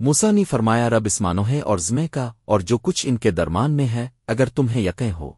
موسا نے فرمایا، رب اسمانو ہے اور زمے کا اور جو کچھ ان کے درمان میں ہے، اگر تمہیں یقیں ہو۔